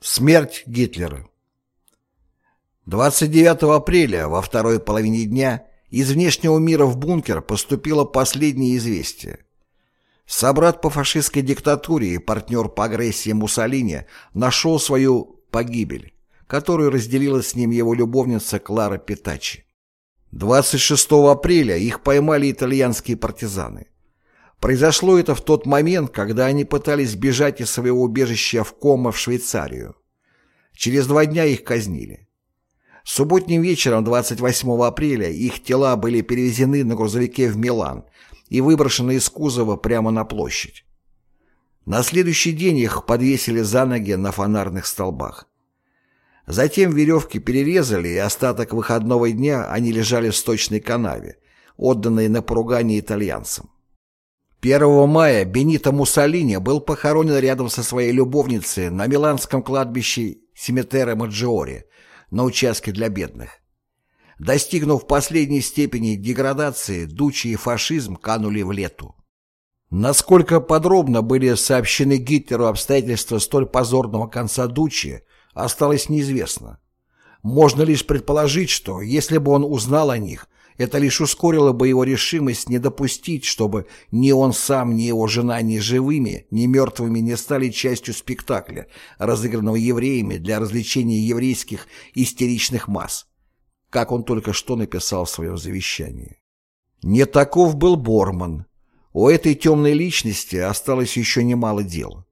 Смерть Гитлера 29 апреля во второй половине дня из внешнего мира в бункер поступило последнее известие. Собрат по фашистской диктатуре и партнер по агрессии Муссолини нашел свою погибель, которую разделила с ним его любовница Клара Питачи. 26 апреля их поймали итальянские партизаны. Произошло это в тот момент, когда они пытались бежать из своего убежища в Кома в Швейцарию. Через два дня их казнили. Субботним вечером 28 апреля их тела были перевезены на грузовике в Милан и выброшены из кузова прямо на площадь. На следующий день их подвесили за ноги на фонарных столбах. Затем веревки перерезали, и остаток выходного дня они лежали в сточной канаве, отданной на поругание итальянцам. 1 мая Бенито Муссолини был похоронен рядом со своей любовницей на миланском кладбище Симметера Маджиори на участке для бедных. Достигнув последней степени деградации, Дучи и фашизм канули в лету. Насколько подробно были сообщены Гитлеру обстоятельства столь позорного конца Дучи, осталось неизвестно. Можно лишь предположить, что, если бы он узнал о них, это лишь ускорило бы его решимость не допустить, чтобы ни он сам, ни его жена ни живыми, ни мертвыми не стали частью спектакля, разыгранного евреями для развлечения еврейских истеричных масс, как он только что написал в своем завещании. Не таков был Борман. У этой темной личности осталось еще немало дел.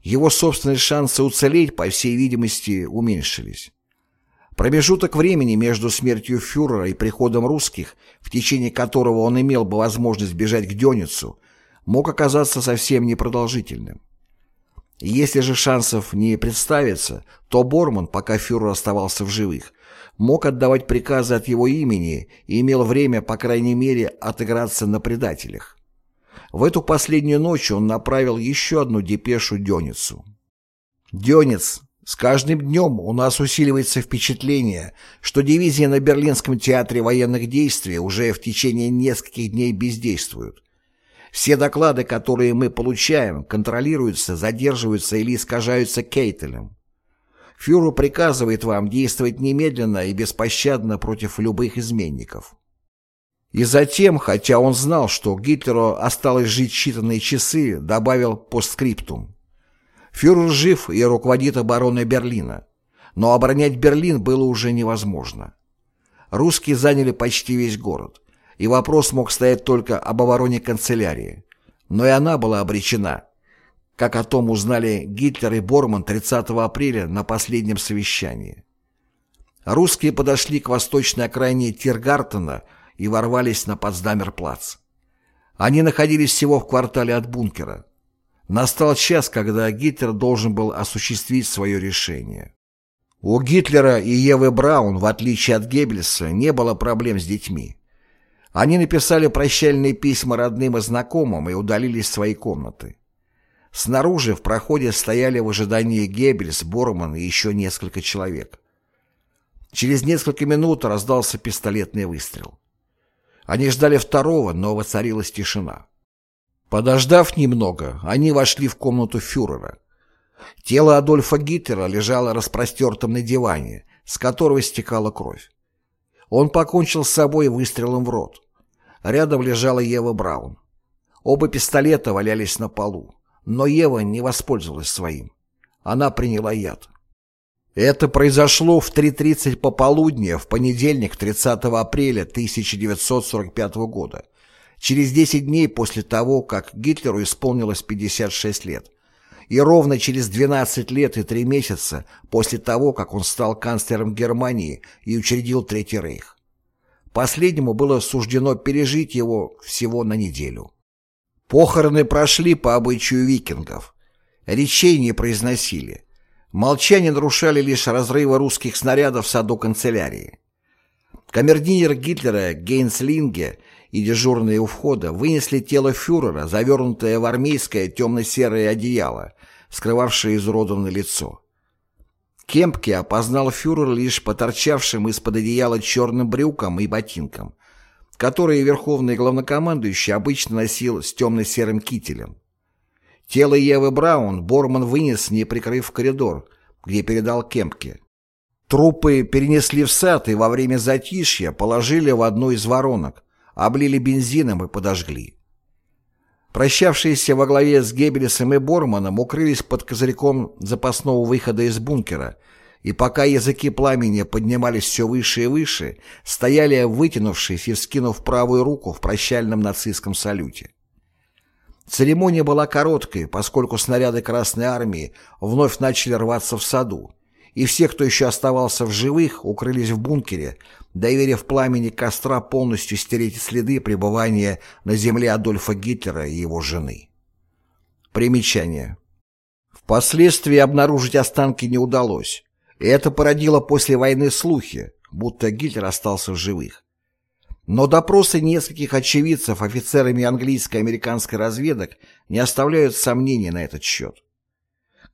Его собственные шансы уцелеть, по всей видимости, уменьшились. Промежуток времени между смертью фюрера и приходом русских, в течение которого он имел бы возможность бежать к Дёницу, мог оказаться совсем непродолжительным. Если же шансов не представится, то Борман, пока фюрер оставался в живых, мог отдавать приказы от его имени и имел время, по крайней мере, отыграться на предателях. В эту последнюю ночь он направил еще одну депешу Дёницу. «Дёниц, с каждым днем у нас усиливается впечатление, что дивизии на Берлинском театре военных действий уже в течение нескольких дней бездействуют. Все доклады, которые мы получаем, контролируются, задерживаются или искажаются Кейтелем. Фюрер приказывает вам действовать немедленно и беспощадно против любых изменников. И затем, хотя он знал, что Гитлеру осталось жить считанные часы, добавил постскриптум. Фюрер жив и руководит обороной Берлина, но оборонять Берлин было уже невозможно. Русские заняли почти весь город, и вопрос мог стоять только об обороне канцелярии. Но и она была обречена, как о том узнали Гитлер и Борман 30 апреля на последнем совещании. Русские подошли к восточной окраине Тиргартена и ворвались на Потсдамер-плац. Они находились всего в квартале от бункера. Настал час, когда Гитлер должен был осуществить свое решение. У Гитлера и Евы Браун, в отличие от Геббельса, не было проблем с детьми. Они написали прощальные письма родным и знакомым и удалились в свои комнаты. Снаружи в проходе стояли в ожидании Геббельс, Борман и еще несколько человек. Через несколько минут раздался пистолетный выстрел. Они ждали второго, но воцарилась тишина. Подождав немного, они вошли в комнату фюрера. Тело Адольфа Гитлера лежало распростертым на диване, с которого стекала кровь. Он покончил с собой выстрелом в рот. Рядом лежала Ева Браун. Оба пистолета валялись на полу, но Ева не воспользовалась своим. Она приняла яд. Это произошло в 3.30 пополудни в понедельник 30 апреля 1945 года через 10 дней после того, как Гитлеру исполнилось 56 лет, и ровно через 12 лет и 3 месяца после того, как он стал канцлером Германии и учредил Третий Рейх. Последнему было суждено пережить его всего на неделю. Похороны прошли по обычаю викингов. Речей не произносили. Молчание нарушали лишь разрывы русских снарядов в саду канцелярии. Камердинер Гитлера Гейнс Линге и дежурные у входа вынесли тело фюрера, завернутое в армейское темно-серое одеяло, скрывавшее изуродованное лицо. Кемпке опознал фюрера лишь по торчавшим из-под одеяла черным брюкам и ботинкам, которые верховный главнокомандующий обычно носил с темно-серым кителем. Тело Евы Браун Борман вынес, не прикрыв коридор, где передал Кемпке. Трупы перенесли в сад и во время затишья положили в одну из воронок, облили бензином и подожгли. Прощавшиеся во главе с Геббельсом и Борманом укрылись под козырьком запасного выхода из бункера, и пока языки пламени поднимались все выше и выше, стояли вытянувшись и вскинув правую руку в прощальном нацистском салюте. Церемония была короткой, поскольку снаряды Красной Армии вновь начали рваться в саду, и все, кто еще оставался в живых, укрылись в бункере, доверив пламени костра полностью стереть следы пребывания на земле Адольфа Гитлера и его жены. Примечание. Впоследствии обнаружить останки не удалось, и это породило после войны слухи, будто Гитлер остался в живых. Но допросы нескольких очевидцев офицерами английской и американской разведок не оставляют сомнений на этот счет.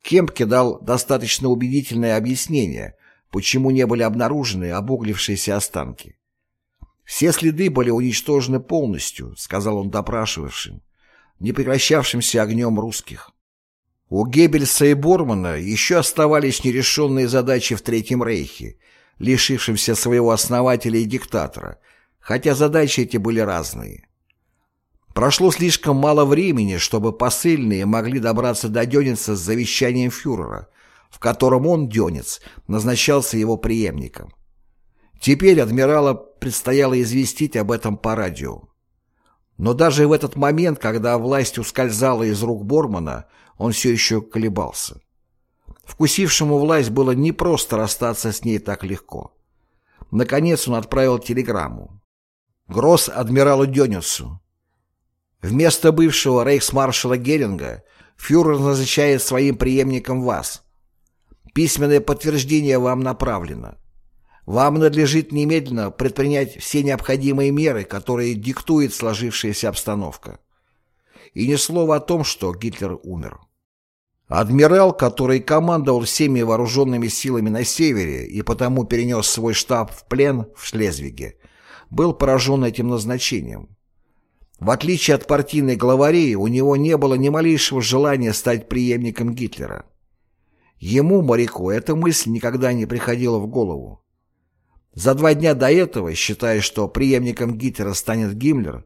Кемпке дал достаточно убедительное объяснение, почему не были обнаружены обуглившиеся останки. «Все следы были уничтожены полностью», — сказал он допрашивавшим, не прекращавшимся огнем русских. У Геббельса и Бормана еще оставались нерешенные задачи в Третьем Рейхе, лишившемся своего основателя и диктатора, хотя задачи эти были разные. Прошло слишком мало времени, чтобы посыльные могли добраться до Дёница с завещанием фюрера, в котором он, Дёнец, назначался его преемником. Теперь адмирала предстояло известить об этом по радио. Но даже в этот момент, когда власть ускользала из рук Бормана, он все еще колебался. Вкусившему власть было непросто расстаться с ней так легко. Наконец он отправил телеграмму. Гросс адмиралу Дёнису. Вместо бывшего рейхсмаршала Геринга фюрер назначает своим преемником вас. Письменное подтверждение вам направлено. Вам надлежит немедленно предпринять все необходимые меры, которые диктует сложившаяся обстановка. И ни слова о том, что Гитлер умер. Адмирал, который командовал всеми вооруженными силами на севере и потому перенес свой штаб в плен в Шлезвиге, был поражен этим назначением. В отличие от партийной главарей, у него не было ни малейшего желания стать преемником Гитлера. Ему, моряку, эта мысль никогда не приходила в голову. За два дня до этого, считая, что преемником Гитлера станет Гиммлер,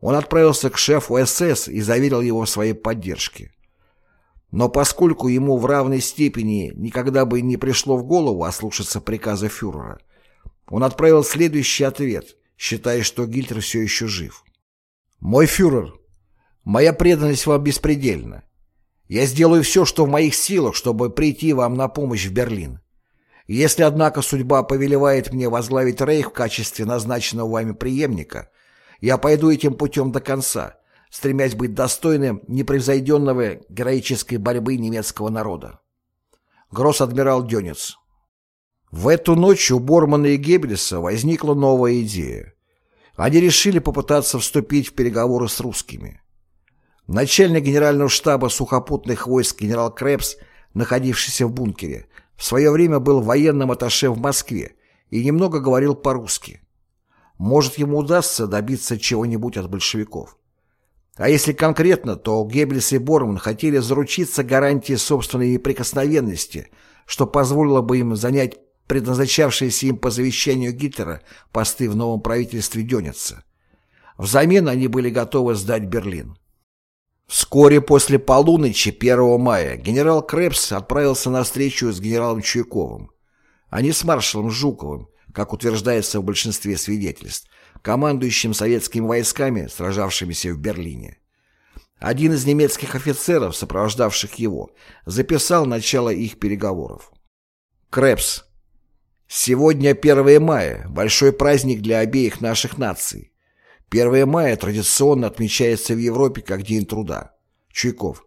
он отправился к шефу СС и заверил его в своей поддержке. Но поскольку ему в равной степени никогда бы не пришло в голову ослушаться приказа фюрера, он отправил следующий ответ, считая, что Гитлер все еще жив. «Мой фюрер, моя преданность вам беспредельна. Я сделаю все, что в моих силах, чтобы прийти вам на помощь в Берлин. Если, однако, судьба повелевает мне возглавить Рейх в качестве назначенного вами преемника, я пойду этим путем до конца, стремясь быть достойным непревзойденного героической борьбы немецкого народа. Гросс-адмирал Дёнец. В эту ночь у Бормана и Геббельса возникла новая идея. Они решили попытаться вступить в переговоры с русскими. Начальник генерального штаба сухопутных войск генерал Крепс, находившийся в бункере, в свое время был военным атташе в Москве и немного говорил по-русски. Может, ему удастся добиться чего-нибудь от большевиков. А если конкретно, то Геббельс и Борман хотели заручиться гарантией собственной неприкосновенности, что позволило бы им занять предназначавшиеся им по завещанию Гитлера посты в новом правительстве Дёница. Взамен они были готовы сдать Берлин. Вскоре после полуночи 1 мая генерал Крепс отправился на встречу с генералом Чуйковым, а не с маршалом Жуковым, как утверждается в большинстве свидетельств, командующим советскими войсками, сражавшимися в Берлине. Один из немецких офицеров, сопровождавших его, записал начало их переговоров. Крепс, Сегодня 1 мая, большой праздник для обеих наших наций. 1 мая традиционно отмечается в Европе как День труда. Чуйков.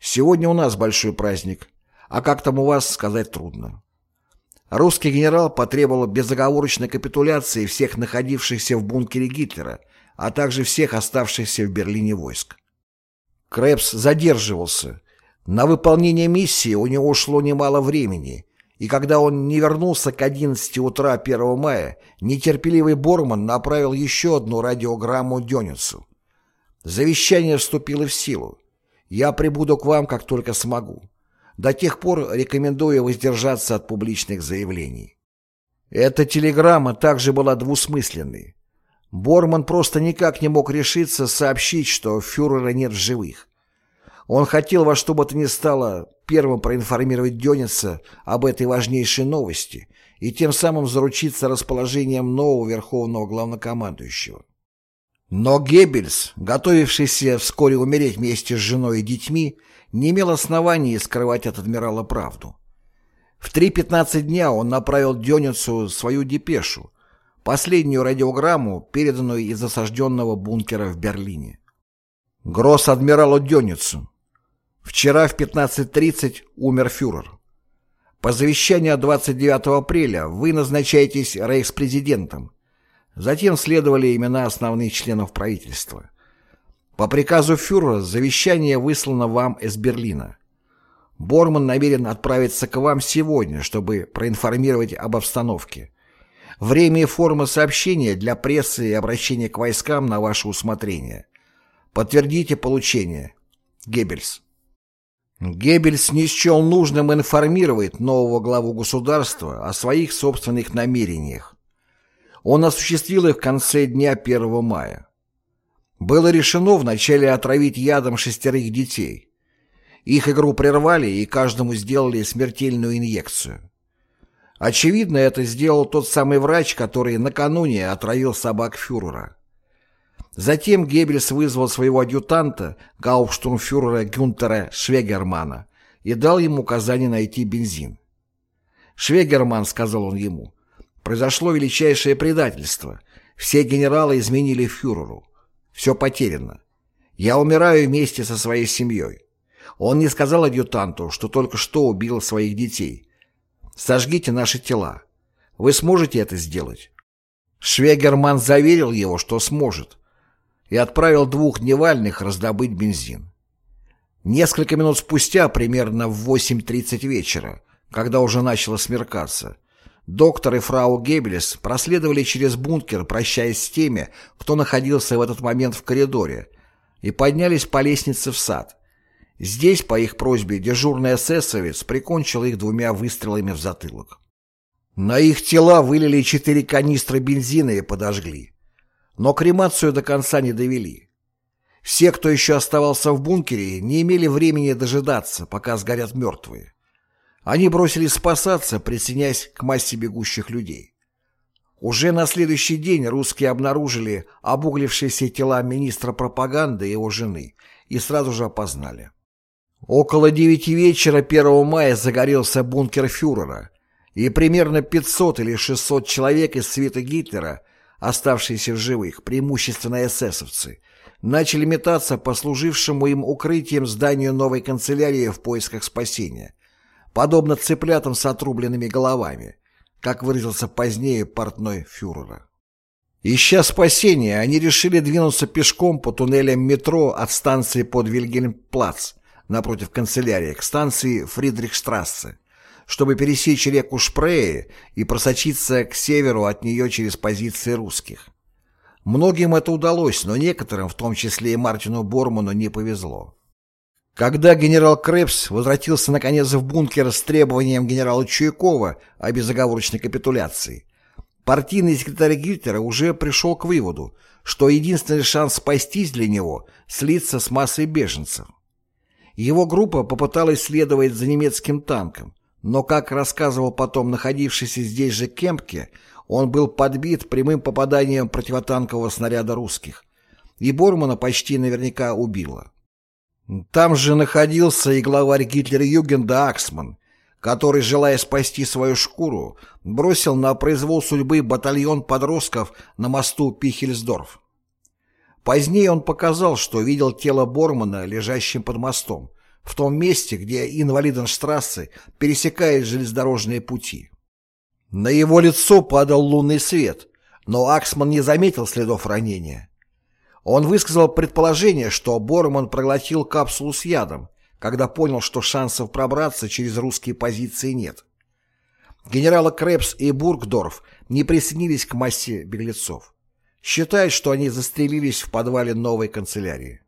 Сегодня у нас большой праздник, а как там у вас, сказать трудно. Русский генерал потребовал безоговорочной капитуляции всех находившихся в бункере Гитлера, а также всех оставшихся в Берлине войск. Крепс задерживался. На выполнение миссии у него ушло немало времени, и когда он не вернулся к 11 утра 1 мая, нетерпеливый Борман направил еще одну радиограмму Дёницу. Завещание вступило в силу. «Я прибуду к вам, как только смогу. до тех пор рекомендуя воздержаться от публичных заявлений. Эта телеграмма также была двусмысленной. Борман просто никак не мог решиться сообщить, что фюрера нет в живых. Он хотел во что бы то ни стало первым проинформировать Дёница об этой важнейшей новости и тем самым заручиться расположением нового верховного главнокомандующего. Но Геббельс, готовившийся вскоре умереть вместе с женой и детьми, не имел оснований скрывать от адмирала правду. В 3.15 дня он направил Дёницу свою депешу, последнюю радиограмму, переданную из осажденного бункера в Берлине. Гросс-адмиралу Дёницу. Вчера в 15.30 умер фюрер. По завещанию 29 апреля вы назначаетесь рейхспрезидентом. Затем следовали имена основных членов правительства. По приказу фюрера завещание выслано вам из Берлина. Борман намерен отправиться к вам сегодня, чтобы проинформировать об обстановке. Время и форма сообщения для прессы и обращения к войскам на ваше усмотрение. Подтвердите получение. Геббельс. Геббельс не счел нужным информировать нового главу государства о своих собственных намерениях. Он осуществил их в конце дня 1 мая. Было решено вначале отравить ядом шестерых детей. Их игру прервали и каждому сделали смертельную инъекцию. Очевидно, это сделал тот самый врач, который накануне отравил собак фюрера. Затем Геббельс вызвал своего адъютанта, гауптштурмфюрера Гюнтера Швегермана, и дал ему указание найти бензин. «Швегерман», — сказал он ему, — «произошло величайшее предательство. Все генералы изменили фюреру. Все потеряно. Я умираю вместе со своей семьей». Он не сказал адъютанту, что только что убил своих детей. «Сожгите наши тела. Вы сможете это сделать?» Швегерман заверил его, что сможет, и отправил двух дневальных раздобыть бензин. Несколько минут спустя, примерно в 8.30 вечера, когда уже начало смеркаться, доктор и фрау Геббельс проследовали через бункер, прощаясь с теми, кто находился в этот момент в коридоре, и поднялись по лестнице в сад. Здесь, по их просьбе, дежурный эсэсовец прикончил их двумя выстрелами в затылок. На их тела вылили четыре канистры бензина и подожгли. Но кремацию до конца не довели. Все, кто еще оставался в бункере, не имели времени дожидаться, пока сгорят мертвые. Они бросились спасаться, присоединяясь к массе бегущих людей. Уже на следующий день русские обнаружили обуглившиеся тела министра пропаганды и его жены и сразу же опознали. Около девяти вечера 1 мая загорелся бункер фюрера, и примерно 500 или 600 человек из свита Гитлера оставшиеся в живых, преимущественно эсэсовцы, начали метаться по служившему им укрытием зданию новой канцелярии в поисках спасения, подобно цыплятам с отрубленными головами, как выразился позднее портной фюрера. Ища спасения, они решили двинуться пешком по туннелям метро от станции под Вильгельмплац напротив канцелярии к станции Фридрихштрассе, чтобы пересечь реку Шпрее и просочиться к северу от нее через позиции русских. Многим это удалось, но некоторым, в том числе и Мартину Борману, не повезло. Когда генерал Крепс возвратился наконец в бункер с требованием генерала Чуйкова о безоговорочной капитуляции, партийный секретарь Гитлера уже пришел к выводу, что единственный шанс спастись для него – слиться с массой беженцев. Его группа попыталась следовать за немецким танком, но, как рассказывал потом находившийся здесь же Кемпке, он был подбит прямым попаданием противотанкового снаряда русских, и Бормана почти наверняка убило. Там же находился и главарь Гитлер-Югенда Аксман, который, желая спасти свою шкуру, бросил на произвол судьбы батальон подростков на мосту Пихельсдорф. Позднее он показал, что видел тело Бормана, лежащим под мостом, в том месте, где инвалиденштрассе пересекает железнодорожные пути. На его лицо падал лунный свет, но Аксман не заметил следов ранения. Он высказал предположение, что Борман проглотил капсулу с ядом, когда понял, что шансов пробраться через русские позиции нет. Генералы Крепс и Бургдорф не присоединились к массе беглецов. Считают, что они застрелились в подвале новой канцелярии.